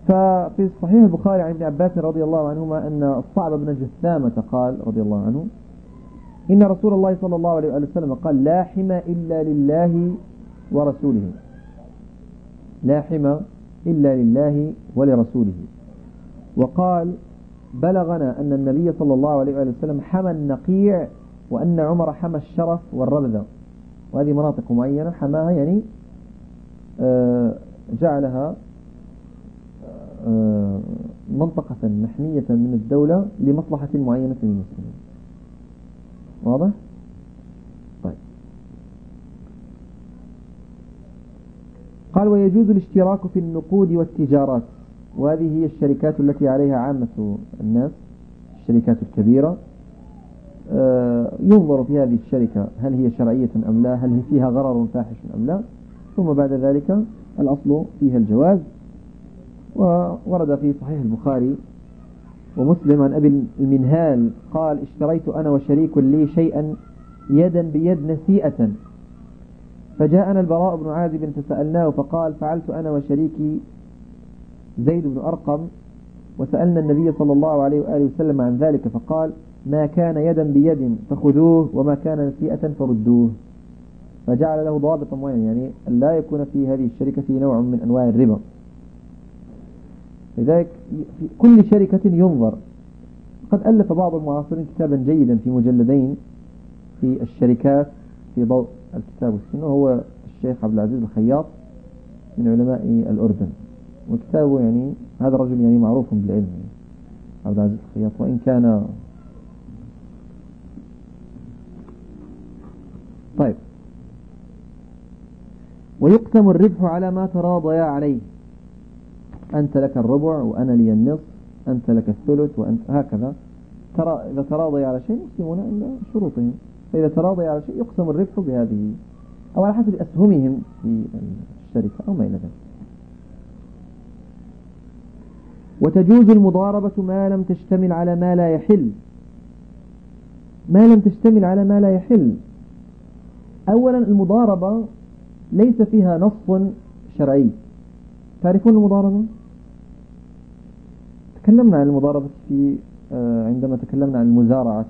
ففي صحيح البخاري عن ابن عباس رضي الله عنهما أن الصعب بن جثامة قال رضي الله عنه إن رسول الله صلى الله عليه وسلم قال لا حمى إلا لله ورسوله. لا حمى إلا لله ولرسوله. وقال بلغنا أن النبي صلى الله عليه وسلم حمى النقيع وأن عمر حمى الشرف والربذة وهذه مناطق معينة حماها يعني آه، جعلها آه، منطقة محمية من الدولة لمصلحة معينة للمسلمين. واضح؟ طيب. قال ويجوز الاشتراك في النقود والتجارات. وهذه هي الشركات التي عليها عامة الناس الشركات الكبيرة. آه، ينظر في هذه الشركة هل هي شرعية أم لا هل فيها غرر فاحش أم لا. ثم بعد ذلك الأصل فيها الجواز. وورد في صحيح البخاري ومسلم عن أبي المنهال قال اشتريت أنا وشريك لي شيئا يدا بيد نسيئة. فجاءنا البراء بن عازب فسألناه فقال فعلت أنا وشريكي زيد بن أرقم وسألنا النبي صلى الله عليه وآله وسلم عن ذلك فقال ما كان يدا بيد فخذوه وما كان نسيئة فردوه. فجعل له ضابطا معينا يعني لا يكون في هذه الشركة نوع من أنواع الربا. لذلك في كل شركة ينظر. قد ألف بعض المعاصرين كتابا جيدا في مجلدين في الشركات في ضوء الكتاب والسنة هو الشيخ عبد العزيز الخياط من علماء الأردن. وكتابه يعني هذا الرجل يعني معروف بالعلم. عبد العزيز الخياط وإن كان طيب. ويقسم الربح على ما تراضيا عليه. أنت لك الربع وأنا لي النصف أنت لك الثلث وأنت هكذا. ترى إذا تراضي على شيء يقسمون إلا شروطهم. فإذا تراضي على شيء يقسم الربح بهذه أو على حسب أسهمهم في الشركة أو ما إلى ذلك. وتجوز المضاربة ما لم تشتمل على ما لا يحل. ما لم تشتمل على ما لا يحل. أولا المضاربة ليس فيها نص شرعي. تعرفون المضاربة؟ تكلمنا عن المضاربة في آه، عندما تكلمنا عن المزارعة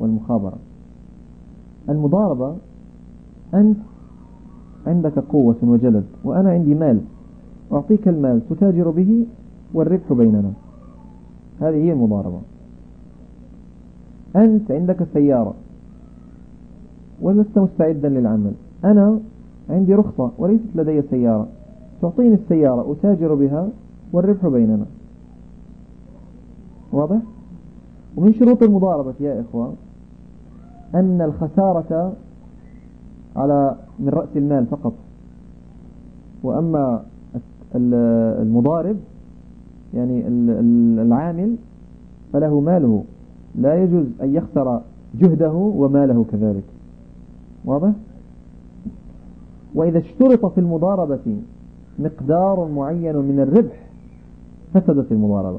والمخابرة. المضاربة أنت عندك قوة وجلد وأنا عندي مال. أعطيك المال تتاجر به والربح بيننا. هذه هي المضاربة. أنت عندك سيارة ولست مستعدا للعمل. أنا عندي رخصة وليست لدي سيارة. تعطيني السيارة أتاجر بها والربح بيننا. واضح؟ ومن شروط المضاربة يا إخوة أن الخسارة على من رأس المال فقط وأما المضارب يعني العامل فله ماله لا يجوز أن يخسر جهده وماله كذلك. واضح؟ وإذا اشترط في المضاربة مقدار معين من الربح فسدت المضاربة.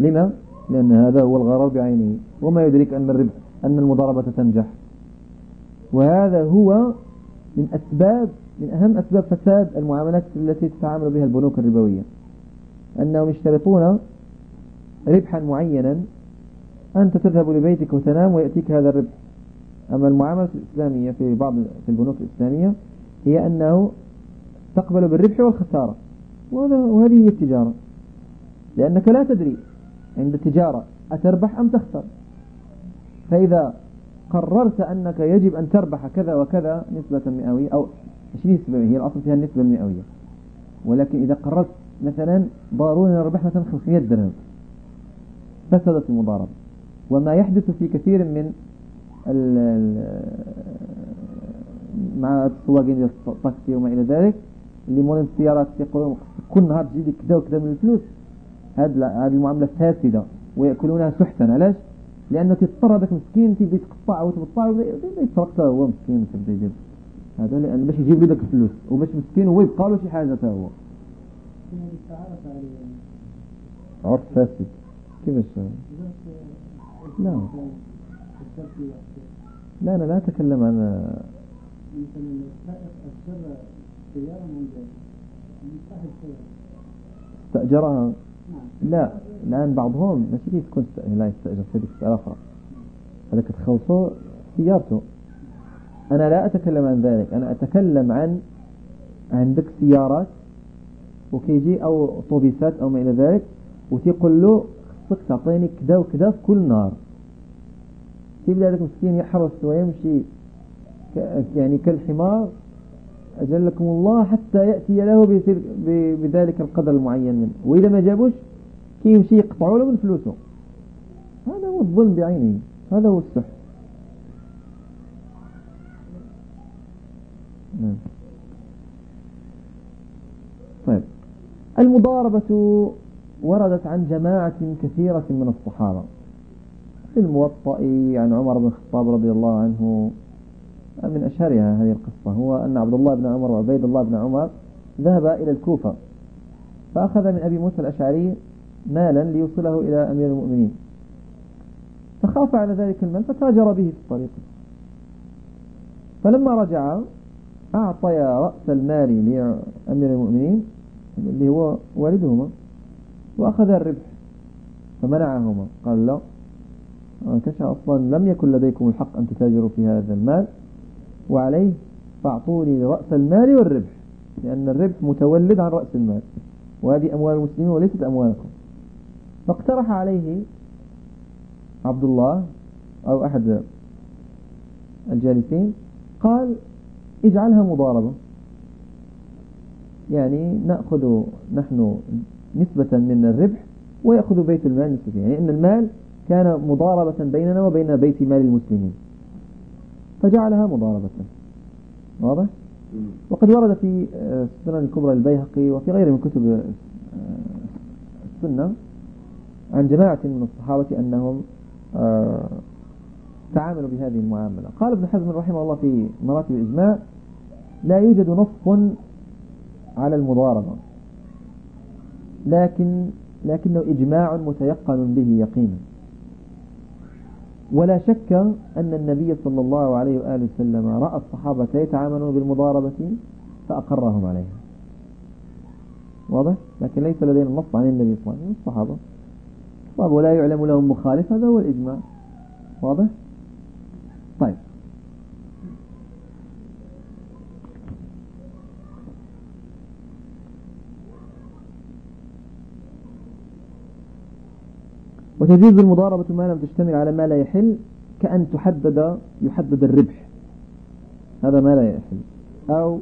لما؟ لأن هذا هو الغرر بعينه. وما يدرك أن الربح أن المضاربة تنجح. وهذا هو من أسباب من أهم أسباب فساد المعاملات التي تتعامل بها البنوك الربوية. أنهم يشترطون ربحا معينا أنت تذهب لبيتك وتنام ويأتيك هذا الربح. أما المعاملة الإسلامية في بعض في البنوك الإسلامية هي أنه تقبل بالربح والخسارة. وهذه هي التجارة. لأنك لا تدري عند التجارة أتربح أم تخسر؟ فإذا قررت أنك يجب أن تربح كذا وكذا نسبة مئوية أو مش نسبة هي الأصل فيها النسبة المئوية. ولكن إذا قررت مثلا ضاروني ربح مثلا 500 درهم. فسدت المضاربة. وما يحدث في كثير من مع السواقين الطاكسي وما إلى ذلك اللي مولين السيارات يقولون كل نهار تجي كذا وكذا من الفلوس هذه المعاملة فاسدة ويأكلونها سحتا علاش؟ لأنه تضطر هذاك مسكين تيجي تقطع وتقطع ويبدا يترك هو مسكين تبدا يدير هذا لأن باش يجيب له ذاك الفلوس وباش مسكين هو يبقى له شي حاجة حتى هو. عرف فاسد. كيفاش؟ لا. لا أنا لا أتكلم عن استأجرها. لا الآن بعضهم ماشي تكون لا يستأجر في مسألة أخرى هذاك تخلصه سيارته. أنا لا أتكلم عن ذلك أنا أتكلم عن عندك سيارات وكيجي أو طوبيسات أو ما إلى ذلك وتيقول له خصك تعطيني كذا وكذا في كل نهار. تبدأ ذلك مسكين يحرص ويمشي يعني كالحمار أجلكم الله حتى يأتي له بذلك القدر المعين منه. وإذا ما جابوش كي يمشي يقطعوا له من فلوسه. هذا هو الظلم بعينه. هذا هو السحر. نعم. طيب. المضاربة وردت عن جماعة كثيرة من الصحابة. في الموطأ عن عمر بن الخطاب رضي الله عنه من أشهرها هذه القصة هو أن عبد الله بن عمر وعبيد الله بن عمر ذهب إلى الكوفة فأخذ من أبي موسى الأشعري مالا ليوصله إلى أمير المؤمنين. فخاف على ذلك المال فتاجر به في الطريق. فلما رجع أعطي رأس المال لأمير المؤمنين اللي هو والدهما وأخذ الربح فمنعهما قال لا كشف أصلا لم يكن لديكم الحق أن تتاجروا في هذا المال وعليه فاعطوني رأس المال والربح لأن الربح متولد عن رأس المال. وهذه أموال المسلمين وليست أموالكم. فاقترح عليه عبد الله أو أحد الجالسين قال اجعلها مضاربة. يعني نأخذ نحن نسبة من الربح ويأخذ بيت المال نسبة يعني أن المال كان مضاربة بيننا وبين بيت مال المسلمين. فجعلها مضاربة. واضح؟ وقد ورد في آه، السنن الكبرى للبيهقي وفي غيره من كتب آه، السنة عن جماعة من الصحابة أنهم آه، تعاملوا بهذه المعاملة. قال ابن حزم رحمه الله في مراتب الإجماع لا يوجد نص على المضاربة لكن لكنه إجماع متيقن به يقينا. ولا شك أن النبي صلى الله عليه وآله وسلم رأى الصحابة يتعاملون بالمضاربة فأقرهم عليها. واضح؟ لكن ليس لدينا النص عن النبي صلى الله عليه وسلم. الصحابة. ولا يعلم لهم مخالف هذا هو الإجماع. واضح طيب وتجوز المضاربة ما لم تشتمل على ما لا يحل كأن تحدد يحدد الربح. هذا ما لا يحل. أو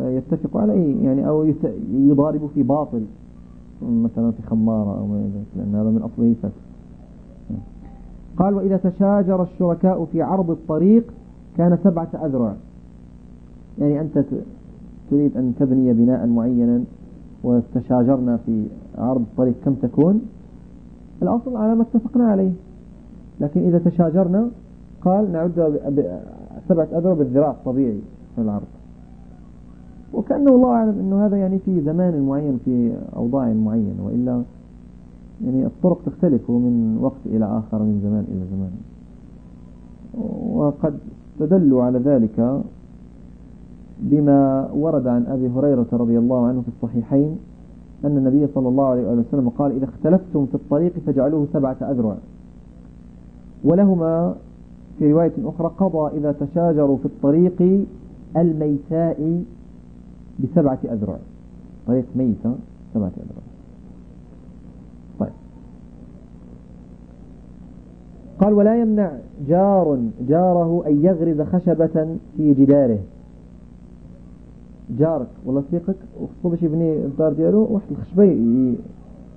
يتفق عليه يعني أو يضارب في باطل مثلا في خمارة أو ما ذلك لأن هذا من أصله فسد قال وإذا تشاجر الشركاء في عرض الطريق كان سبعة أذرع. يعني أنت تريد أن تبني بناء معينا وتشاجرنا في عرض الطريق كم تكون؟ الأصل على ما اتفقنا عليه. لكن إذا تشاجرنا قال نعد سبعة أذرع بالذراع الطبيعي في العرض وكأنه الله أعلم أنه هذا يعني في زمان معين في أوضاع معينة وإلا يعني الطرق تختلف من وقت إلى آخر من زمان إلى زمان. وقد تدلوا على ذلك بما ورد عن أبي هريرة رضي الله عنه في الصحيحين أن النبي صلى الله عليه وسلم قال إذا اختلفتم في الطريق فاجعلوه سبعة أذرع. ولهما في رواية أخرى قضى إذا تشاجروا في الطريق الميتاء بسبعة أذرع. طريق ميتة سبعة أذرع. طيب. قال ولا يمنع جار جاره أن يغرز خشبة في جداره. جارك ولا صديقك وخصو باش يبني الدار ديالو واحد الخشبة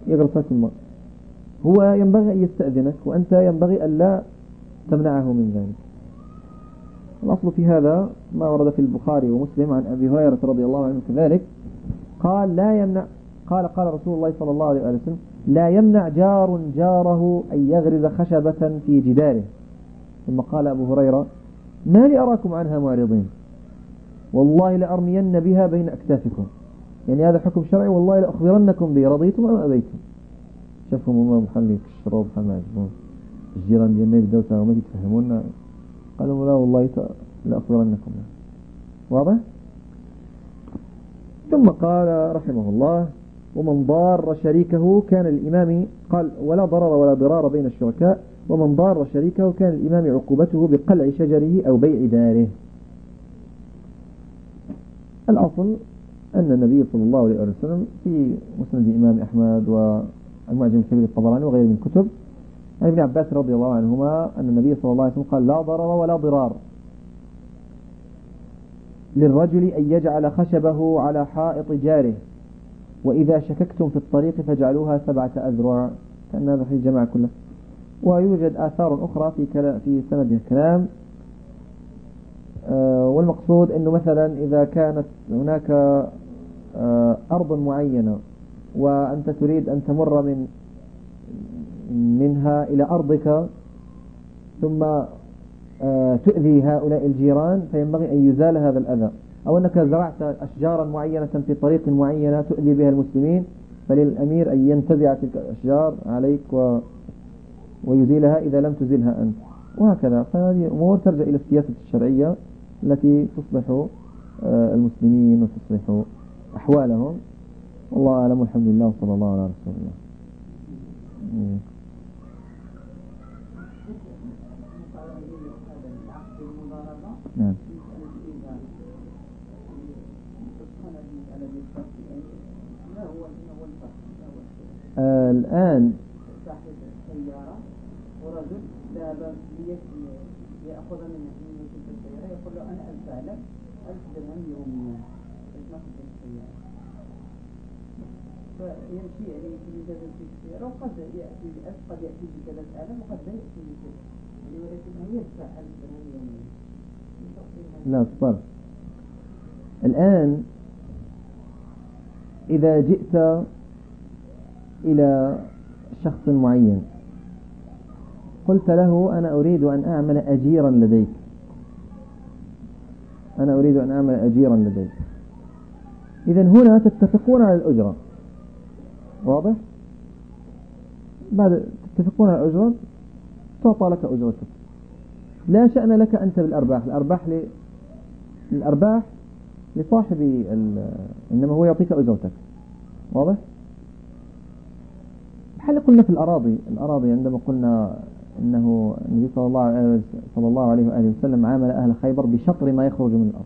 يغرسها تما هو ينبغي أن يستأذنك وأنت ينبغي أن لا تمنعه من ذلك. الأصل في هذا ما ورد في البخاري ومسلم عن أبي هريرة رضي الله عنه كذلك. قال لا يمنع قال قال رسول الله صلى الله عليه وسلم لا يمنع جار جاره أن يغرز خشبة في جداره. ثم قال أبو هريرة ما لي أراكم عنها معرضين؟ والله لأرمين بها بين أكتافكم. يعني هذا حكم شرعي والله لأخبرنكم به رضيتم أم أبيتم؟ شافوا ما بخليك الشراب حماد الجيران ديالنا يبداو ما يتفهمون قالوا لا والله لأخبرنكم. واضح؟ ثم قال رحمه الله ومن ضار شريكه كان الإمام قال ولا ضرر ولا ضرار بين الشركاء ومن ضار شريكه كان الإمام عقوبته بقلع شجره أو بيع داره. الأصل أن النبي صلى الله عليه وسلم في مسند الإمام أحمد والمعجم الكبير الطبراني وغيره من الكتب عن ابن عباس رضي الله عنهما أن النبي صلى الله عليه وسلم قال لا ضرر ولا ضرار للرجل أن يجعل خشبه على حائط جاره وإذا شككتم في الطريق فاجعلوها سبعة أذرع كأن هذا في الجماعة كله. ويوجد آثار أخرى في في سند الكلام والمقصود أنه مثلا إذا كانت هناك آه، أرض معينة وأنت تريد أن تمر من منها إلى أرضك ثم آه، تؤذي هؤلاء الجيران فينبغي أن يزال هذا الأذى. أو أنك زرعت أشجارا معينة في طريق معينة تؤذي بها المسلمين فللأمير أن ينتزع تلك الأشجار عليك و ويزيلها إذا لم تزيلها أنت. وهكذا. فهذه أمور ترجع إلى السياسة الشرعية. التي تصلح آه، المسلمين وتصلح أحوالهم. والله أعلم الحمد لله وصلى الله على رسول الله. نعم. آه الآن صاحب السيارة ورجل ذهب ليأخذ من تلك السيارة يقول له أنا أدفع لك ألف درهم يوميا تاخذ السيارة فيمشي عليه في هذا السيارة وقد يأتي بألف قد يأتي بكذا آلاف وقد لا يأتي بكذا يعني ولكنه يدفع ألف درهم يوميا. لا اصبر الآن إذا جئت إلى شخص معين قلت له أنا أريد أن أعمل أجيرا لديك. أنا أريد أن أعمل أجيرا لديك. إذا هنا تتفقون على الأجرة. واضح؟ بعد تتفقون على الأجرة تعطى لك أجرتك. لا شأن لك أنت بالأرباح. الأرباح الأرباح لصاحب إنما هو يعطيك أجرتك. واضح؟ بحال قلنا في الأراضي؟ الأراضي عندما قلنا أنه النبي صلى الله عليه صلى الله عليه وآله وسلم عامل أهل خيبر بشطر ما يخرج من الأرض.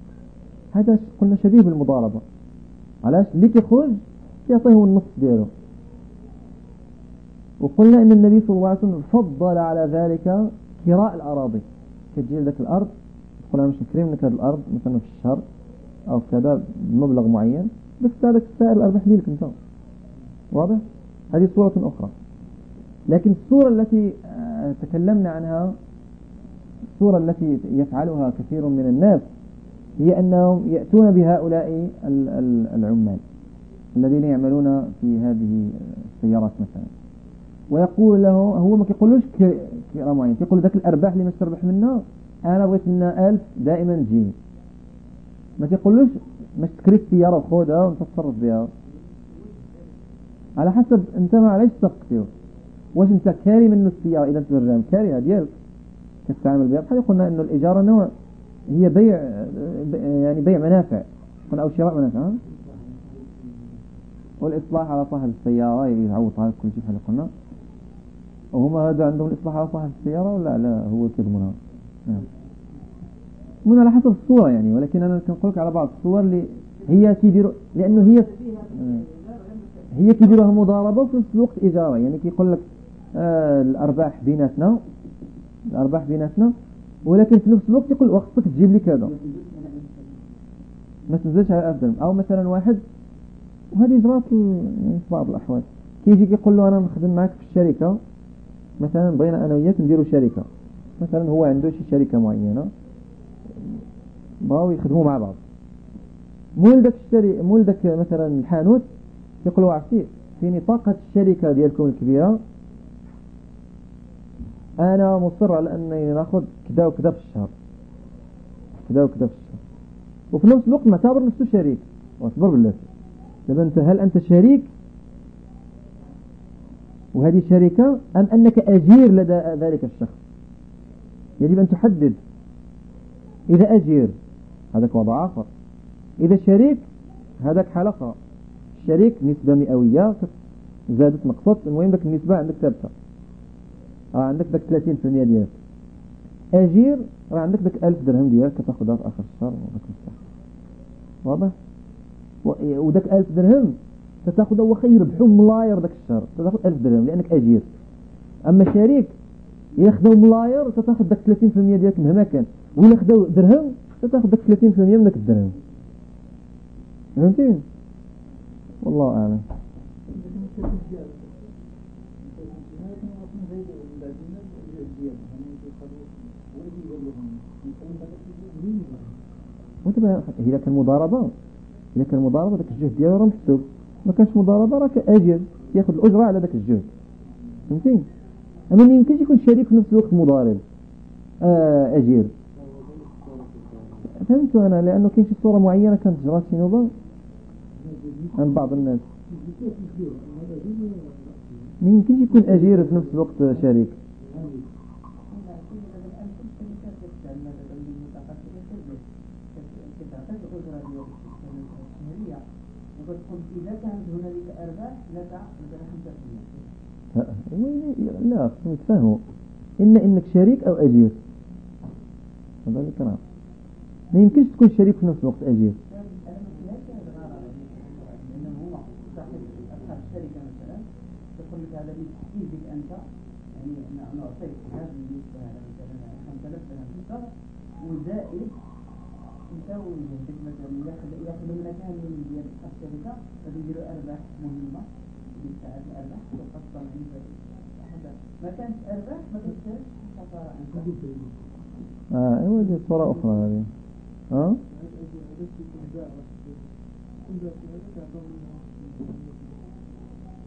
هذا قلنا شبيه بالمضاربة. علاش؟ اللي كيخرج يعطيه النص دياله. وقلنا أن النبي صلى الله عليه وسلم فضل على ذلك كراء الأراضي. كتجي لك الأرض. تقول مش نكرم لك هذه الأرض مثلا في الشهر أو كذا بمبلغ معين. بس هذاك السائر الأرباح ليك أنت واضح؟ هذه صورة أخرى. لكن الصورة التي تكلمنا عنها الصورة التي يفعلها كثير من الناس هي أنهم يأتون بهؤلاء العمال الذين يعملون في هذه السيارات مثلا. ويقول له هو ما كيقولوش كرا معين كيقول ذاك الأرباح اللي ما تربح منها أنا بغيت منها ألف دائما تجيني ما كيقولوش ما تكري السيارة وخذها وانت تصرف بها. على حسب أنت ما عليش تثق واش انت كاري منه السيارة إذا انت الرام كاريها ديالك. كتستعمل بها بحال قلنا إنه الاجارة نوع هي بيع يعني بيع منافع. أو شراء منافع والإصلاح على صاحب السيارة يعوضها كل شيء بحال قلنا. وهما هذا عندهم الإصلاح على صاحب السيارة ولا لا؟ هو كيضمنها نعم. من على حسب الصورة يعني ولكن أنا كنقول لك على بعض الصور اللي هي كيديروا لأنه هي هي كيديروها مضاربة وفي نفس الوقت إجارة يعني كيقول لك الأرباح بيناتنا. الأرباح بيناتنا. ولكن في نفس الوقت يقول وخصك تجيب لي كذا. ما تنزلش على 1000 درهم أو مثلا واحد وهذه إجراءات يعني في بعض الأحوال. كيجي يقول له أنا نخدم معك في الشركة. مثلا بغينا أنا وياك نديروا شركة. مثلا هو عنده شي شركة معينة. بغاو يخدموا مع بعض. مول داك الشري مول داك مثلا الحانوت. يقولوا عرفتي في نطاق الشركة ديالكم الكبيرة. أنا مصر على أني نأخذ كذا وكذا في الشهر. كذا وكذا في الشهر. وفي نفس الوقت معتبر نفسه شريك. واصبر بالله. دابا أنت هل أنت شريك؟ وهذه شركة أم أنك أجير لدى ذلك الشخص؟ يجب أن تحدد. إذا أجير هذاك وضع آخر. إذا شريك هذاك أخرى الشريك نسبة مئوية زادت نقصت المهم ذاك النسبة عندك ثابتة. آه عندك ذاك 30% ديالك. أجير راه عندك ذاك 1000 درهم ديالك كتاخذها في آخر الشهر واضح؟ وذاك 1000 درهم ستاخذ واخا يربحوا ملاير ذاك الشهر. ستاخذ 1000 درهم لأنك أجير. أما شريك إذا خداو ملاير ستاخذ ذاك 30% ديالك مهما كان. وإلا خداو درهم ستاخذ ذاك 30% من ذاك الدرهم. فهمتي والله أعلم. وتبقى إذا كان مضاربة إذا كان مضاربة ذاك الجهد ديالو راه محسوب ما كانش مضاربة راك أجر ياخذ الأجرة على ذاك الجهد. فهمتي؟ أما ما يمكنش يكون شريك في نفس الوقت مضارب. آه أجير. فهمت أنا لأنه كاين شي صورة معينة كانت جرات في نوبة؟ عند بعض الناس. ما يمكنش يكون أجير في نفس الوقت شريك. لك لا تفهموا إن إنك شريك أو أجير. هذا الكلام. ما يمكنش تكون شريك في نفس الوقت أجير. هذا النسبة مثلا 5000 درهم في الشهر وزائد انت وجهدك مثلا ياخذ المكان ديال الشركة فبيديروا أرباح. مهمة بتاعت الأرباح تقسم ما كانت أرباح. ما تنساش خسارة آه أيوه دي صورة أخرى هذه؟ ها؟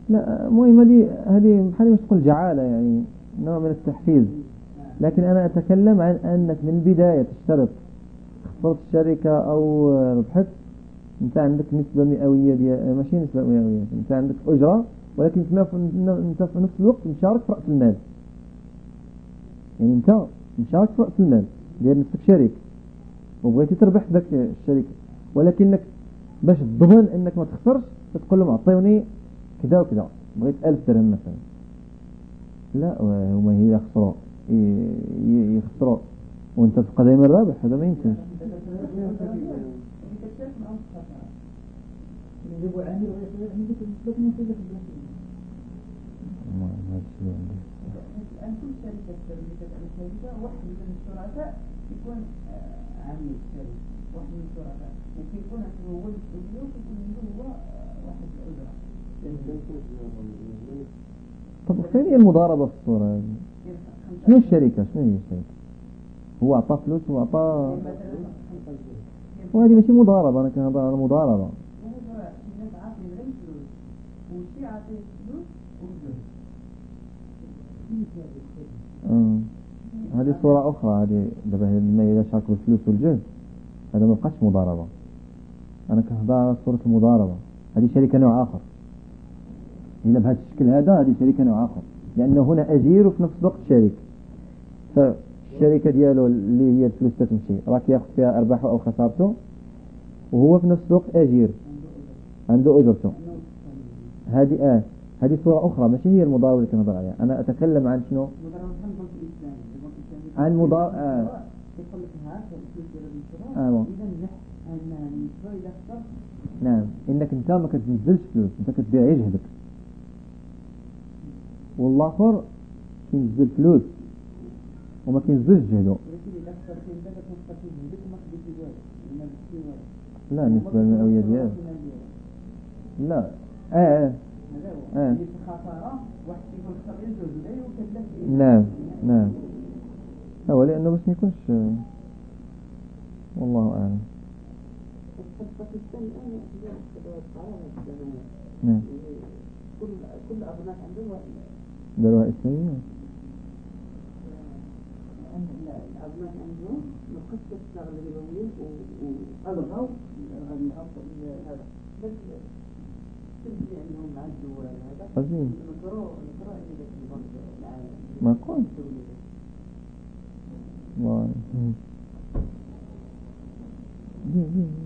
لا مهم هذه هذه هذه مش تقول جعالة يعني نوع من التحفيز. لكن أنا أتكلم عن أنك من البداية تشترط خسرت الشركة أو ربحت أنت عندك نسبة مئوية دي ماشي نسبة مئوية أنت عندك أجرة ولكن أنت في نفس الوقت مشارك في رأس المال. يعني أنت مشارك في رأس المال ديال نفسك شريك وبغيتي تربح ذاك الشركة ولكنك باش تضمن أنك ما تخسرش تقول لهم اعطيوني كذا وكذا بغيت ألف درهم مثلا. لا هما هي يخسروا يخسروا وأنت تبقى دائما رابح هذا ما يمكنش. أنتم شركة شركة واحد من يكون عميل الشركة واحد من يكون هو واحد طب فين هي المضاربة في الصورة هذه؟ شنو الشركة؟ شنو هي الشركة؟ هو أعطاه فلوس وأعطاه وهذه ماشي مضاربة أنا كان على مضاربة. آه. هذه صورة أخرى هذه دابا لما إذا شارك بالفلوس والجهد هذا ما بقاش مضاربة. أنا كنهضر على صورة المضاربة هذه شركة نوع آخر. إلا بهذا الشكل هذا هذه شركة نوع آخر. لأنه هنا أجير وفي نفس الوقت شريك. فالشركة ديالو اللي هي الفلوس تتمشي راك ياخذ فيها أرباحه أو خسارته وهو في نفس الوقت أجير. عنده أجرته. هذه آه هذه صورة أخرى ماشي هي المضاربة اللي كنهضر عليها. أنا أتكلم عن شنو؟ عن مضاربة آه. آه. نعم. إنك أنت ما كتنزلش فلوس أنت كتبيع يجهدك والآخر كينزل فلوس. وما كينزلش جهده لا النسبة المئوية ديال لا. آه آه. آه. نعم نعم هو لأنه بس ما يكونش والله أعلم. نعم. كل كل أبناء عندهم دروها إسلامية عندهم نقص الشغل اليومي وألغوا هذا بس تبدي عندهم مع الدول هذا عظيم. نقرأ نقرأ العالم دي- دي-